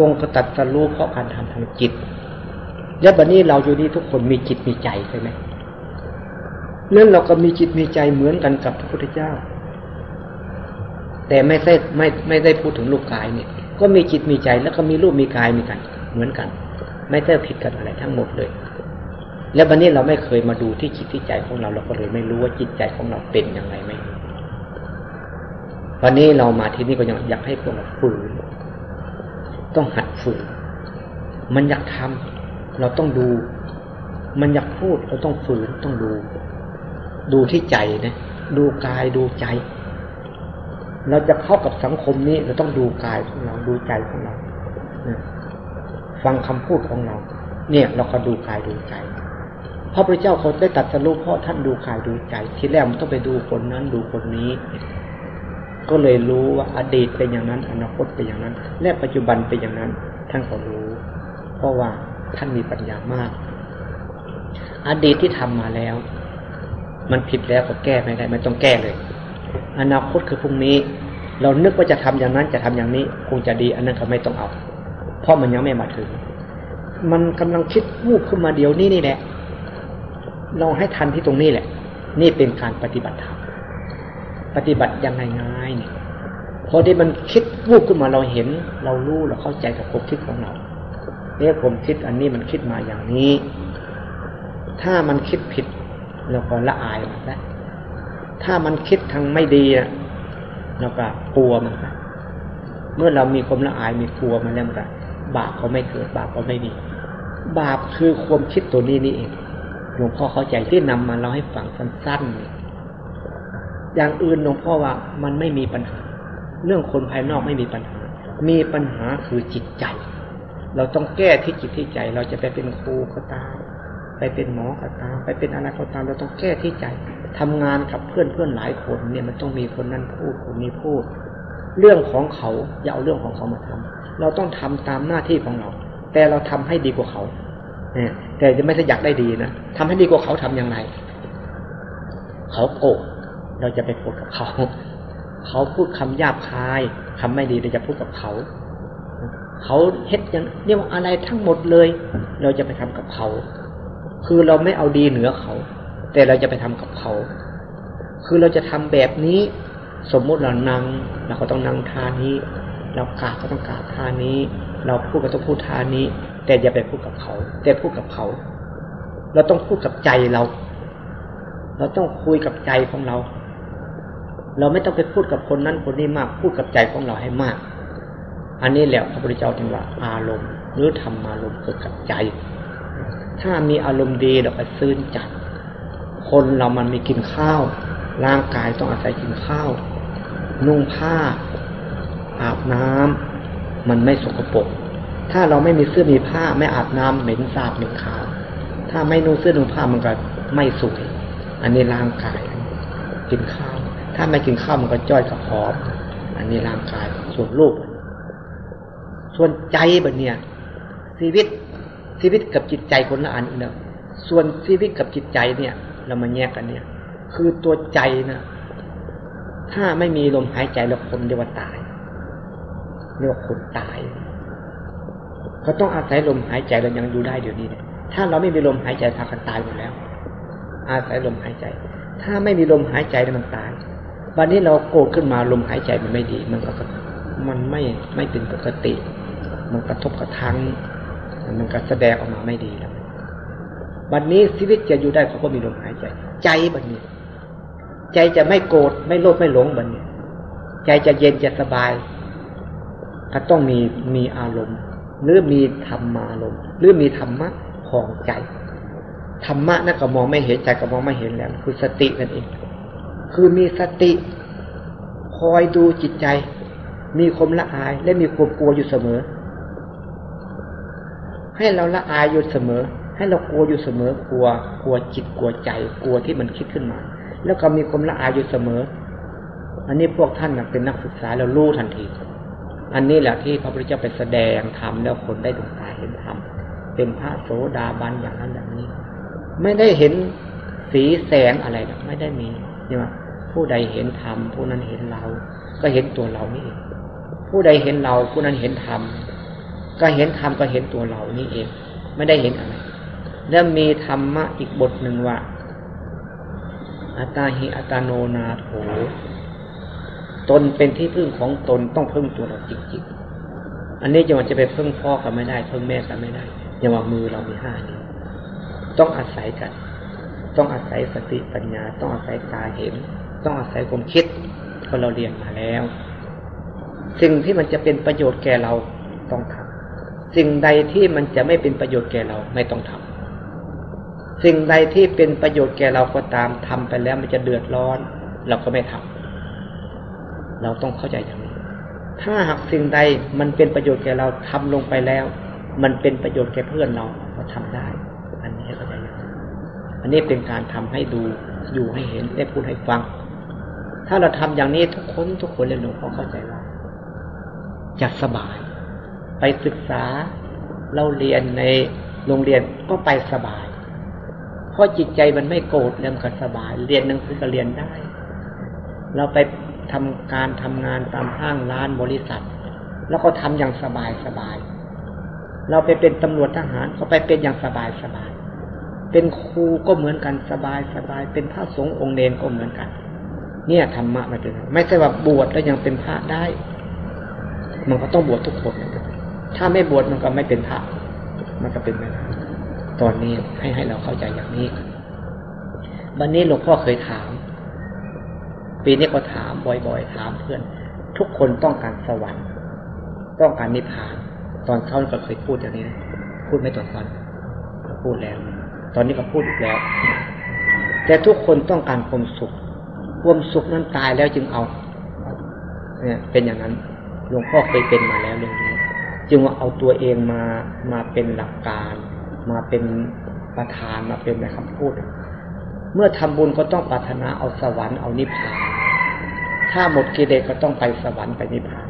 องค์ก็ตัดสรู้เพราะการทำทางจิตแล้วบัดนี้เราอยู่นี่ทุกคนมีจิตมีใจใช่ไหมเรื่องเราก็มีจิตมีใจเหมือนกันกับพระพุทธเจ้า แต่ไม่ใช่ไม่ไม่ได้พูดถึงรูปกายเนี่ย ก็มีจิตมีใจแล้วก็มีรูปมีกายมีกัน เหมือนกัน ไม่ได้ผิดกันอะไรทั้งหมดเลย แล้ววันนี้เราไม่เคยมาดูที่จิตที่ใจของเราเราก็เลยไม่รู้ว่าจิตใจของเราเป็นยังไงไม่วันนี้เรามาที่นี่ก็ยังอยากให้พวกเราฝืน ต้องหัดฝืนมันอยากทำเราต้องดู มันอยากพูดเราต้องฝืนต้องดู ดูที่ใจนะดูกายดูใจ เราจะเข้ากับสังคมนี้ เราต้องดูกายของเราดูใจของเราฟังคำพูดของเรา เนี่ย เราก็ดูกายดูใจพระพุทธเจ้าเขาได้ตัดสรุปเพราะท่านดูกายดูใจ ทีแรกมันต้องไปดูคนนั้นดูคนนี้ ก็เลยรู้ว่าอดีตเป็นอย่างนั้น อนาคตเป็นอย่างนั้น และปัจจุบันเป็นอย่างนั้น ท่านก็รู้ เพราะว่าท่านมีปัญญามาก อดีตที่ทำมาแล้ว มันผิดแล้วก็แก้ไม่ได้ไม่ต้องแก้เลย อนาคตคือพรุ่งนี้ เรานึกว่าจะทำอย่างนั้นจะทำอย่างนี้ คงจะดี อันนั้นก็ไม่ต้องเอา เพราะมันยังไม่มาถึง มันกำลังคิดวูบขึ้นมาเดี๋ยวนี้นี่แหละลองให้ทันที่ตรงนี้แหละ นี่เป็นการปฏิบัติธรรม ปฏิบัติยังไงง่ายเนี่ยพอที่มันคิดวูบขึ้นมาเราเห็น เรารู้เราเข้าใจกับความคิดของเราเนี่ยผมคิดอันนี้มันคิดมาอย่างนี้ ถ้ามันคิดผิดเราก็ละอายมันซะถ้ามันคิดทางไม่ดีอะเราก็กลัวมันซะเมื่อเรามีความละอายมีกลัวมันแล้วมันก็บาปเขาไม่เกิดบาปเขาไม่มีบาปคือความคิดตัวนี้นี่เองหลวงพ่อเข้าใจที่นำมาเราให้ฟังสั้นๆ อย่างอื่นหลวงพ่อว่ามันไม่มีปัญหา เรื่องคนภายนอกไม่มีปัญหา มีปัญหาคือจิตใจ เราต้องแก้ที่จิตที่ใจ เราจะไปเป็นครูก็ตามไปเป็นหมอก็ตามไปเป็นอะไรก็ตามเราต้องแก้ที่ใจทำงานกับเพื่อนเพื่อนหลายคนเนี่ยมันต้องมีคนนั้นพูดคนนี้พูด เรื่องของเขาอย่าเอาเรื่องของเขามาทำเราต้องทำตามหน้าที่ของเรา แต่เราทำให้ดีกว่าเขาแต่จะไม่ใช่อยากได้ดีนะทำให้ดีกว่าเขาทํำยังไง เขาโกรธ เราจะไปพูดกับเขา เขาพูดคำหยาบคายคำไม่ดีเราจะพูดกับเขา เขาเฮ็ดอย่างเรียกว่าอะไรทั้งหมดเลย เราจะไปทำกับเขา คือเราไม่เอาดีเหนือเขา แต่เราจะไปทำกับเขา คือเราจะทำแบบนี้ สมมุติเรานั่งเราก็ต้องนั่งท่านี้ เรากราบก็ต้องกราบท่านี้ เราพูดก็ต้องพูดท่านี้ แต่อย่าไปพูดกับเขา แต่พูดกับเขา เราต้องพูดกับใจเราเราต้องคุยกับใจของเรา เราไม่ต้องไปพูดกับคนนั้นคนนี้มากพูดกับใจของเราให้มาก อันนี้แหละพระพุทธเจ้าจึงว่าอารมณ์ หรือธรรมารมณ์เกิดกับใจ ถ้ามีอารมณ์ดีเราก็ซื่นจัด คนเรามันมีกินข้าว ร่างกายต้องอาศัยกินข้าว นุ่งผ้า อาบน้ำมันไม่สกปรกถ้าเราไม่มีเสื้อมีผ้าไม่อาบน้ำเหม็นสาบเหม็นขาว ถ้าไม่นุ่งเสื้อนุ่งผ้ามันก็ไม่สวย อันนี้ร่างกายกินข้าว ถ้าไม่กินข้าวมันก็จ้อยกับหอมอันนี้ร่างกายส่วนรูป ส่วนใจแบบเนี้ยชีวิตชีวิตกับจิตใจคนละอันอีกนะส่วนชีวิตกับจิตใจเนี่ย เรามาแยกกันเนี่ย คือตัวใจนะถ้าไม่มีลมหายใจแล้วคนเรียกว่าตายเรียกว่าคนตายก็ต้องอาศัยลมหายใจเรายังอยู่ได้เดี๋ยวนี้เนี่ยถ้าเราไม่มีลมหายใจพากันตายหมดแล้ว อาศัยลมหายใจ ถ้าไม่มีลมหายใจมันตาย วันนี้เราโกรธขึ้นมาลมหายใจมันไม่ดี มันก็มันไม่ไม่เป็นปกติ มันกระทบกระทั่งมันก็แสดงออกมาไม่ดีแล้ววันนี้ชีวิตจะอยู่ได้เพราะมีลมหายใจ ใจบันนี้ ใจจะไม่โกรธไม่โลภไม่หลงบันนี้ ใจจะเย็นจะสบาย ก็ต้องมีมีอารมณ์ หรือมีธรรมาลมณ์หรือมีธรรมะของใจธรรมะนั่นก็มองไม่เห็นใจก็มองไม่เห็นแล้ว คือสตินั่นเอง คือมีสติ คอยดูจิตใจ มีความละอายและมีความกลัวอยู่เสมอ ให้เราละอายอยู่เสมอ ให้เรากลัวอยู่เสมอกลัว กลัวจิตกลัวใจ กลัวที่มันคิดขึ้นมา แล้วก็มีความละอายอยู่เสมอ อันนี้พวกท่านเป็นนักศึกษาเรารู้ทันที อันนี้แหละที่พระพุทธเจ้าไปแสดงธรรมแล้วคนได้ดวงตาเห็นธรรมเป็นพระโสดาบันอย่างนั้นอย่างนี้ ไม่ได้เห็นสีแสงอะไรหรอกไม่ได้มี เนี่ยผู้ใดเห็นธรรมผู้นั้นเห็นเรา ก็เห็นตัวเรานี่เองผู้ใดเห็นเราผู้นั้นเห็นธรรมก็เห็นธรรมก็เห็นตัวเรานี่เอง ไม่ได้เห็นอะไร แล้วมีธรรมะอีกบทหนึ่งว่าอัตาหิอัตโนนาโถตนเป็นที่พึ่งของตนต้องพึ่งตัวเราจริงๆ อันนี้จะว่าจะไปพึ่งพ่อก็ไม่ได้พึ่งแม่ก็ไม่ได้อย่างว่ามือเรามีห้านิ้วต้องอาศัยกัน ต้องอาศัยสติปัญญา ต้องอาศัยตาเห็น ต้องอาศัยความคิดพราะเราเรียนมาแล้ว สิ่งที่มันจะเป็นประโยชน์แก่เราต้องทำสิ่งใดที่มันจะไม่เป็นประโยชน์แก่เราไม่ต้องทำสิ่งใดที่เป็นประโยชน์แก่เราก็ตามทำไปแล้วมันจะเดือดร้อน เราก็ไม่ทำเราต้องเข้าใจอย่างนี้ ถ้าหากสิ่งใดมันเป็นประโยชน์แก่เราทำลงไปแล้ว มันเป็นประโยชน์แก่เพื่อนเราเราทำได้ อันนี้เข้าใจ อันนี้เป็นการทำให้ดูอยู่ให้เห็นได้พูดให้ฟัง ถ้าเราทำอย่างนี้ทุกคนทุกคนเลยหลวงพ่อเข้าใจว่าจะสบาย ไปศึกษาเราเรียนในโรงเรียนก็ไปสบาย เพราะจิตใจมันไม่โกรธแล้วก็สบาย เรียนหนังสือก็เรียนได้ เราไปทำการทำงานตามห้างร้านบริษัท แล้วก็ทำอย่างสบายสบาย เราไปเป็นตำรวจทหารก็ไปเป็นอย่างสบายสบาย เป็นครูก็เหมือนกันสบายสบาย เป็นพระสงฆ์องค์เนนก็เหมือนกัน เนี่ยธรรมะมันเป็นไม่ใช่ว่าบวชแล้วยังเป็นพระได้ มันก็ต้องบวชทุกคนถ้าไม่บวชมันก็ไม่เป็นพระ มันก็เป็นไม่ได้ตอนนี้ให้ให้เราเข้าใจอย่างนี้ วันนี้หลวงพ่อเคยถาม ปีนี้ก็ถามบ่อยๆ ถามเพื่อน ทุกคนต้องการสวรรค์ ต้องการนิพพาน ตอนเช้าก็เคยพูดอย่างนี้นะ พูดไม่ตอนตอนพูดแล้ว ตอนนี้ก็พูดอีกแล้ว แต่ทุกคนต้องการความสุข ความสุขนั้นตายแล้วจึงเอา เนี่ย เป็นอย่างนั้น หลวงพ่อเคยเป็นมาแล้วเรื่องนี้ จึงว่าเอาตัวเองมา มาเป็นหลักการ มาเป็นประธานมาเป็นในคำพูด เมื่อทำบุญก็ต้องปรารถนาเอาสวรรค์เอานิพพาน ถ้าหมดกิเลสก็ต้องไปสวรรค์ไปนิพพาน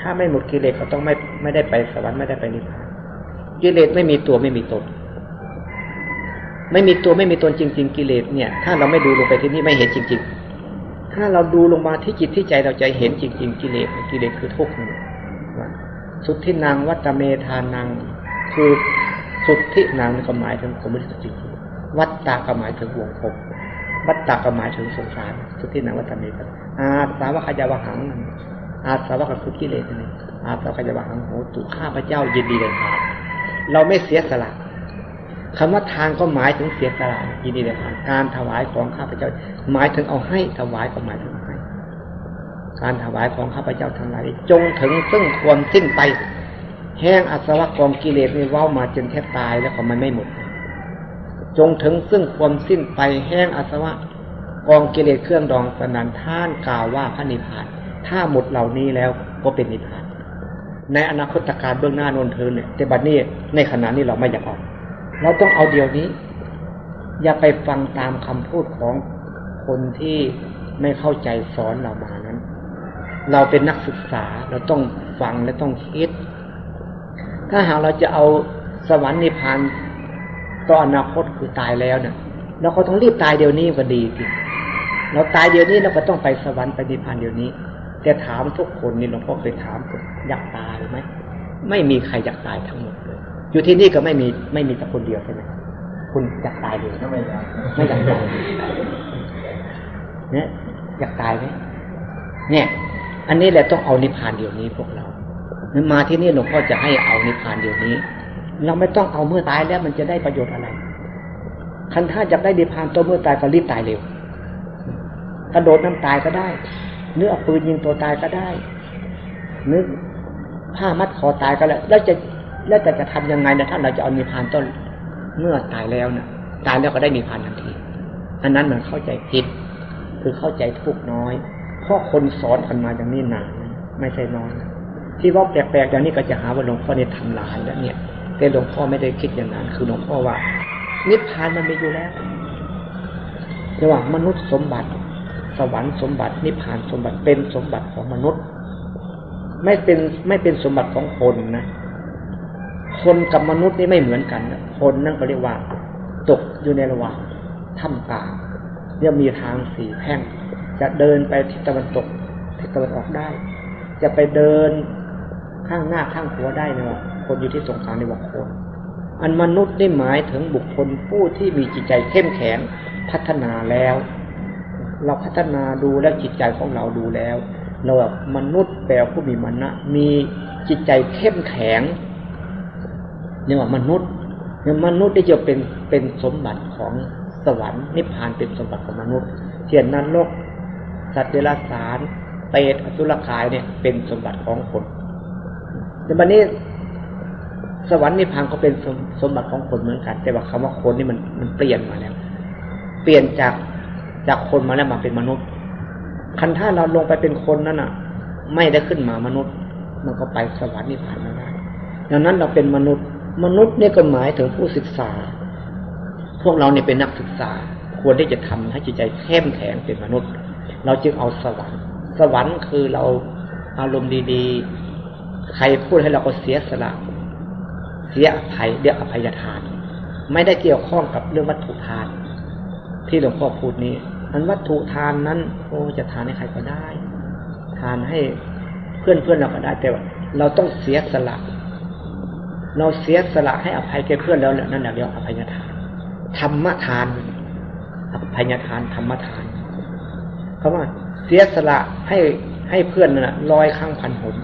ถ้าไม่หมดกิเลสก็ต้องไม่ไม่ได้ไปสวรรค์ไม่ได้ไปนิพพาน กิเลสไม่มีตัวไม่มีตน ไม่มีตัวไม่มีตนจริง ๆ กิเลสเนี่ย ถ้าเราไม่ดูลงไปที่นี่ไม่เห็นจริง ๆ ถ้าเราดูลงมาที่จิตที่ใจเราใจเห็นจริง ๆ กิเลสกิเลสคือทุกข์สุดที่นางวัตเมธานัง คือสุดที่นางก็หมายถึงผมไม่ได้จริงวัตตาก็หมายถึงวงกลมวัตตาก็หมายถึงสงสาร สุดที่นางวัตเมธาอาสาวะขยาวหัง อาสาวะก็คือกิเลสนี่อาสาวะขยาวหังโหตุข้าพระเจ้ายินดีเลยครับเราไม่เสียสละ คำว่าทานก็หมายถึงเสียสละยินดีเลยการถวายของข้าพเจ้า หมายถึงเอาให้ถวายก็หมายถึงให้การถวายของข้าพเจ้าทั้งหลายจงถึงซึ่งความสิ้นไป แห้งอาสวะกองกิเลสนี่ว้ามาจนแทบตายแล้วก็มันไม่หมด จงถึงซึ่งความสิ้นไปแห้งอาสวะกองกิเลสเครื่องดองสนันท่านกล่าวว่าพระนิพพาน ถ้าหมดเหล่านี้แล้วก็เป็นนิพพาน ในอนาคตการเบื้องหน้านนเธอเนี่ยแต่บัดนี้ในขณะนี้เราไม่อยากออก เราต้องเอาเดี๋ยวนี้ อย่าไปฟังตามคำพูดของคนที่ไม่เข้าใจสอนเรามานั้น เราเป็นนักศึกษาเราต้องฟังและต้องคิด ถ้าหากเราจะเอาสวรรค์นิพพานต่ออนาคตคือตายแล้วเนี่ยเราก็ต้องรีบตายเดี๋ยวนี้ก็ดีสิเราตายเดี๋ยวนี้เราก็ต้องไปสวรรค์ไปนิพพานเดี๋ยวนี้ แต่ถามทุกคนนี่หลวงพ่อเคยถามอยากตายไหมไม่มีใครอยากตายทั้งหมด อยู่ที่นี่ก็ไม่มีไม่มีแต่คนเดียวใช่ไหมคุณอยากตายเลยไม่อยากไม่อยากตายเนี่ยอยากตายไหมเนี่ย อันนี้แหละต้องเอานิพพานเดี๋ยวนี้พวกเรามาที่นี่หลวงพ่อจะให้เอานิพพานเดี๋ยวนี้ เราไม่ต้องเอาเมื่อตายแล้วมันจะได้ประโยชน์อะไรคันถ้าอยากได้นิพพานตัวเมื่อตายก็รีบตายเร็วกระโดดน้ำตายก็ได้เนื้อปืนยิงตัวตายก็ได้นึกผ้ามัดคอตายก็แล้วแล้วจะ แล้วจะจะทำยังไงนะถ้าเราจะเอานิพพานต้นเมื่อตายแล้วนะ่ะ ตายแล้วก็ได้นิพพานทันทีอันนั้นมันเข้าใจผิด คือเข้าใจทุกน้อยเพราะคนสอนกันมาอย่างนี้นานไม่ใช่น้อยที่ว่าแปลกๆอย่างนี้ก็จะหาว่าหลวงพ่อเนี่ยทำลายแล้วเนี่ย แต่หลวงพ่อไม่ได้คิดอย่างนั้น คือหลวงพ่อว่า นิพพานมันมีอยู่แล้วระหว่างมนุษย์สมบัติ สวรรค์สมบัติ นิพพานสมบัติเป็นสมบัติของมนุษย์ ไม่เป็นไม่เป็นสมบัติของคนนะ คนกับมนุษย์นี่ไม่เหมือนกันคนนั่นก็เรียกว่า ตกอยู่ในระหว่างถ้ำกลางเรียกมีทางสี่แพ่ง จะเดินไปทิศตะวันตกทิศตะวันออกได้ จะไปเดินข้างหน้าข้างหัวได้นะว่าคนอยู่ที่ตรงกลางในว่าคนอันมนุษย์ได้หมายถึงบุคคลผู้ที่มีจิตใจเข้มแข็งพัฒนาแล้ว เราพัฒนาดูแล้วจิตใจของเราดูแล้วเราแบบมนุษย์แปลผู้มีมณะมีจิตใจเข้มแข็ง เนี่ยว่ามนุษย์เนี่ยมนุษย์ที่จะเป็นเป็นสมบัติของสวรรค์นิพพานเป็นสมบัติของมนุษย์เทียนนั้นโลกสัตว์เดรัจฉานเปรตอสุรกายเนี่ยเป็นสมบัติของคนแต่บัดนี้สวรรค์นิพพานก็เป็นสมสมบัติของคนเหมือนกัน แต่ว่าคำว่าคนนี่มันมันเปลี่ยนมาแล้ว เปลี่ยนจากจากคนมาแล้วมาเป็นมนุษย์คันถ้าเราลงไปเป็นคนนั่นอะ ไม่ได้ขึ้นมามนุษย์ มันก็ไปสวรรค์นิพพานไม่ได้ดังนั้นเราเป็นมนุษย์ มนุษย์เนี่ยก็หมายถึงผู้ศึกษา พวกเราเนี่ยเป็นนักศึกษา ควรที่จะทำให้จิตใจเข้มแข็งเป็นมนุษย์ เราจึงเอาสวรรค์ สวรรค์คือเราอารมณ์ดีๆ ใครพูดให้เราก็เสียสละ เสียอภัยเรียกอภัยทาน ไม่ได้เกี่ยวข้องกับเรื่องวัตถุทาน ที่หลวงพ่อพูดนี้อันวัตถุทานนั้น โอ้จะทานให้ใครก็ได้ ทานให้เพื่อนเพื่อนเราก็ได้แต่เราต้องเสียสละ เราเสียสละให้อภัยแก่เพื่อนแล้วนั่นแหละเรียกอภัยทานธรรมทานอภัยทานธรรมทานคำว่า เสียสละให้ให้เพื่อนน่ะร้อยครั้งพันหน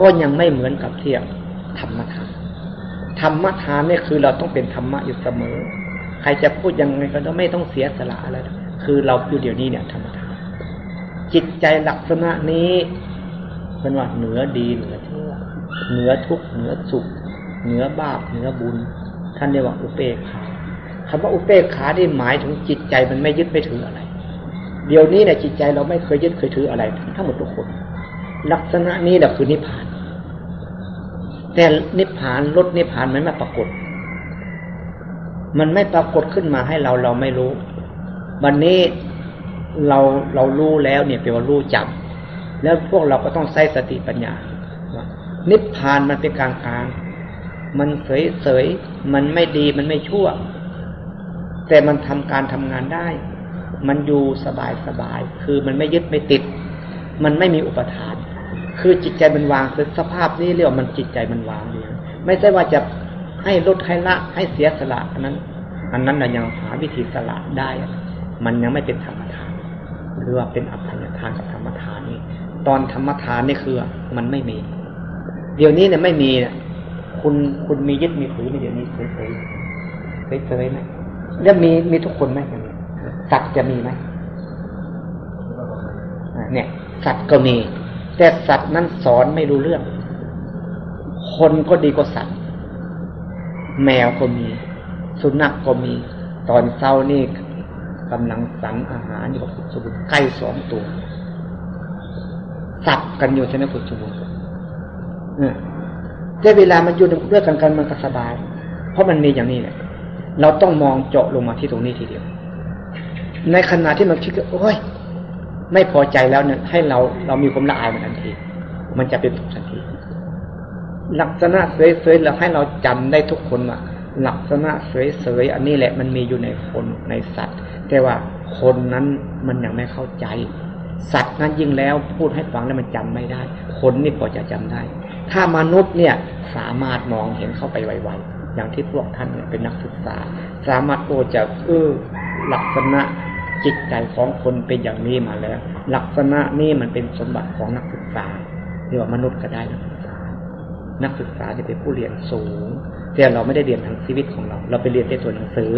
ก็ยังไม่เหมือนกับเที่ยบธรรมทาน ธรรมทานนี่คือเราต้องเป็นธรรมะอยู่เสมอ ใครจะพูดยังไงก็ต้องไม่ต้องเสียสละอะไรคือเราอยู่เดี๋ยวนี้เนี่ยธรรมทานจิตใจลักษณะนี้เป็นว่าเหนือดีเหนือ เหนือทุกเหนือสุข เหนือบาปเหนือบุญ ท่านเรียกว่าอุเบกขาคำว่าอุเบกขาที่หมายถึงจิตใจมันไม่ยึดไม่ถืออะไร เดี๋ยวนี้เนี่ยจิตใจเราไม่เคยยึดเคยถืออะไร ทั้งหมดทุกคน ลักษณะนี้แหละคือนิพพาน แต่นิพพานลดนิพพานมันไม่ปรากฏ มันไม่ปรากฏขึ้นมาให้เราเราไม่รู้ วันนี้เราเรารู้แล้วเนี่ยเป็นว่ารู้จำแล้วพวกเราก็ต้องใช้สติปัญญา นิพพานมันเป็นกลางกลางมันเสยเสยมันไม่ดีมันไม่ชั่ว แต่มันทำการทำงานได้ มันอยู่สบายสบาย คือมันไม่ยึดไม่ติด มันไม่มีอุปทาน คือจิตใจมันวางคือสภาพนี้เรียกว่ามันจิตใจมันวางเลยไม่ใช่ว่าจะให้ลดให้ละให้เสียสละอันนั้น อันนั้นเรายังหาวิธีสละได้ มันยังไม่เป็นธรรมทานหรือว่าเป็นอภัยทานกับธรรมทานนี่ตอนธรรมทานนี่คือมันไม่มี เดี๋ยวนี้เนี่ยไม่มีเนี่ยคุณคุณมียึดมีถือในเดี๋ยวนี้เฉยเฉยเฉยไหมแล้วมีมีทุกคนไหมสัตว์จะมีไหมเนี่ย สัตว์ก็มี แต่สัตว์นั้นสอนไม่รู้เรื่อง คนก็ดีกว่าสัตว์ แมวก็มี สุนัขก็มี ตอนเช้านี่กำลังสันอาหารอยู่กับสมุนไก่สองตัวสับกันอยู่ใช่ไหมคุณสมุน แต่เวลามันอยู่ด้วยกันกันมันก็สบาย เพราะมันมีอย่างนี้แหละเราต้องมองเจาะลงมาที่ตรงนี้ทีเดียว ในขณะที่มันคิดว่าโอ้ยไม่พอใจแล้วเนี่ย ให้เราเรามีความละอายมันทันที มันจะเป็นทุกทันที ลักษณะเสยๆเราให้เราจำได้ทุกคนว่าลักษณะเสยๆอันนี้แหละมันมีอยู่ในคนในสัตว์ แต่ว่าคนนั้นมันยังไม่เข้าใจ สัตว์นั้นยิ่งแล้วพูดให้ฟังแล้วมันจำไม่ได้ คนนี่พอจะจำได้ ถ้ามนุษย์เนี่ยสามารถมองเห็นเข้าไปไวๆอย่างที่พวกท่านเนี่ยเป็นนักศึกษา สามารถโอจะเออลักษณะจิตใจของคนเป็นอย่างนี้มาแล้ว ลักษณะนี่มันเป็นสมบัติของนักศึกษาเรียกว่ามนุษย์ก็ได้นักศึกษา นักศึกษาจะเป็นผู้เรียนสูง แต่เราไม่ได้เรียนทางชีวิตของเรา เราไปเรียนในตัวหนังสือ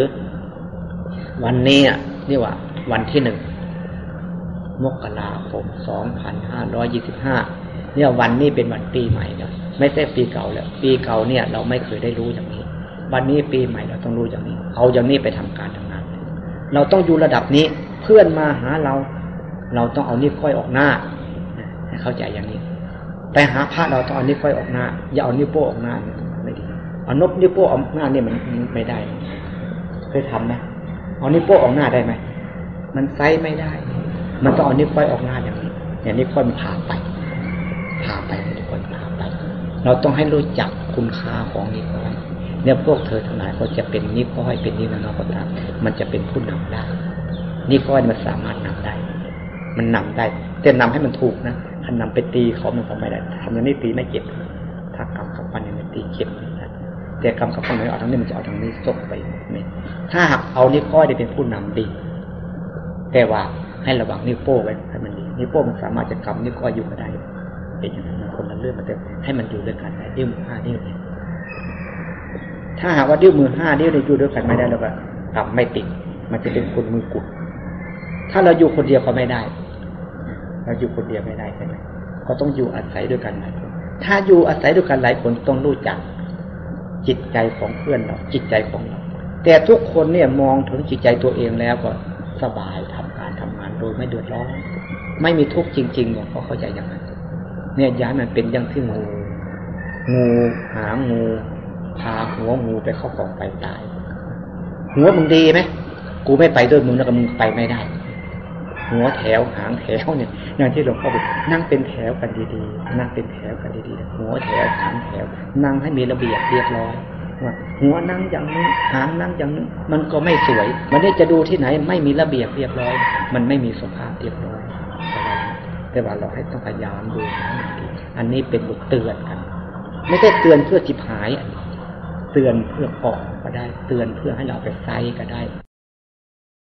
วันนี้นี่ว่า วันที่หนึ่งมกราคมสองพันห้าร้อยยี่สิบห้า เนี่ยวันนี้เป็นวันปีใหม่แล้วไม่ใช่ปีเก่าแล้ว ปีเก่าเนี่ยเราไม่เคยได้รู้อย่างนี้ วันนี้ปีใหม่เราต้องรู้อย่างนี้ เอาอย่างนี้ไปทำการทำงาน เราต้องอยู่ระดับนี้เพื่อนมาหาเรา เราต้องเอานิ้วก้อยออกหน้าให้เข้าใจอย่างนี้ ไปหาพระเราต้องเอานิ้วก้อยออกหน้า อย่าเอานิ้วโป้ออกหน้าไม่ดีเอานบนิ้วโป้ออกหน้าเนี่ยมันไม่ได้เคยทำไหมเอานิ้วโป้ออกหน้าได้ไหมมันไซไม่ได้ มันต้องเอานิ้วก้อยออกหน้าอย่างนี้อย่างนี้ก้อยมันพาไป พาไปทุกคนพาไป เราต้องให้รู้จักคุณค่าของนิ้วก้อยเนี่ยพวกเธอทั้งหลายก็จะเป็นนิ้วก้อยเป็นนิ้วน้อยก็ตามมันจะเป็นผู้นำได้นิ้วก้อยมันสามารถนำได้ มันนำได้ แต่นำให้มันถูกนะถ้านำไปตีเขามันก็ไม่ได้ทำอย่างนี้ตีไม่เจ็บถ้ากลับกับปันยังไม่ตีเข็มนะแต่กรรมกับคนไหนเอาทางนี้มันจะเอาทางนี้ส่งไปไม่ถ้าหากเอานิ้วก้อยได้เป็นผู้นำดี แต่ว่าให้ระวังนิ้วโป้ไว้ให้มันดีนิ้วโป้มันสามารถจะกำนิ้วก้อยอยู่ก็ได้ เป็นอย่างนั้นมันคนละเรื่องมันแต่ให้มันอยู่ด้วยกันได้ดิ้วมือห้าดิ้วเนี่ยถ้าหากว่าดิ้วมือห้าดิ้วเนี่ยอยู่ด้วยกันไม่ได้แล้วก็กำไม่ติด มันจะเป็นคนมือกุด ถ้าเราอยู่คนเดียวก็ไม่ได้ เราอยู่คนเดียวไม่ได้ใช่ไหมก็ต้องอยู่อาศัยด้วยกันหลายคนถ้าอยู่อาศัยด้วยกันหลายคนต้องรู้จัก จิตใจของเพื่อนเรา จิตใจของเรา แต่ทุกคนเนี่ยมองถึงจิตใจตัวเองแล้วก็สบายทำการทำงานโดยไม่เดือดร้อน ไม่มีทุกข์จริงๆหลวงพ่อเข้าใจอย่างนั้น เนี่ยย้ายมันเป็นอย่างที่งูงูหางงูพาหัวงูไปเข้ากองไฟตายหัวมึงดีไหมกูไม่ไปด้วยมึงแล้วก็มึงไปไม่ได้ หัวแถวหางแถวเนี่ยอย่างที่หลวงพ่อบอกนั่งเป็นแถวกันดีๆนั่งเป็นแถวกันดีๆหัวแถวหางแถว นั่งให้มีระเบียบเรียบร้อยว่าหัวนั่งอย่างนี้หางนั่งอย่างนี้มันก็ไม่สวย มันได้จะดูที่ไหน ไม่มีระเบียบเรียบร้อย มันไม่มีสภาพเรียบร้อย แต่ว่าเราให้ต้องพยายามดูนะอันนี้เป็นบทเตือนกัน ไม่ใช่เตือนเพื่อจิบหาย เตือนเพื่อออกก็ได้ เตือนเพื่อให้เราไปไซก็ได้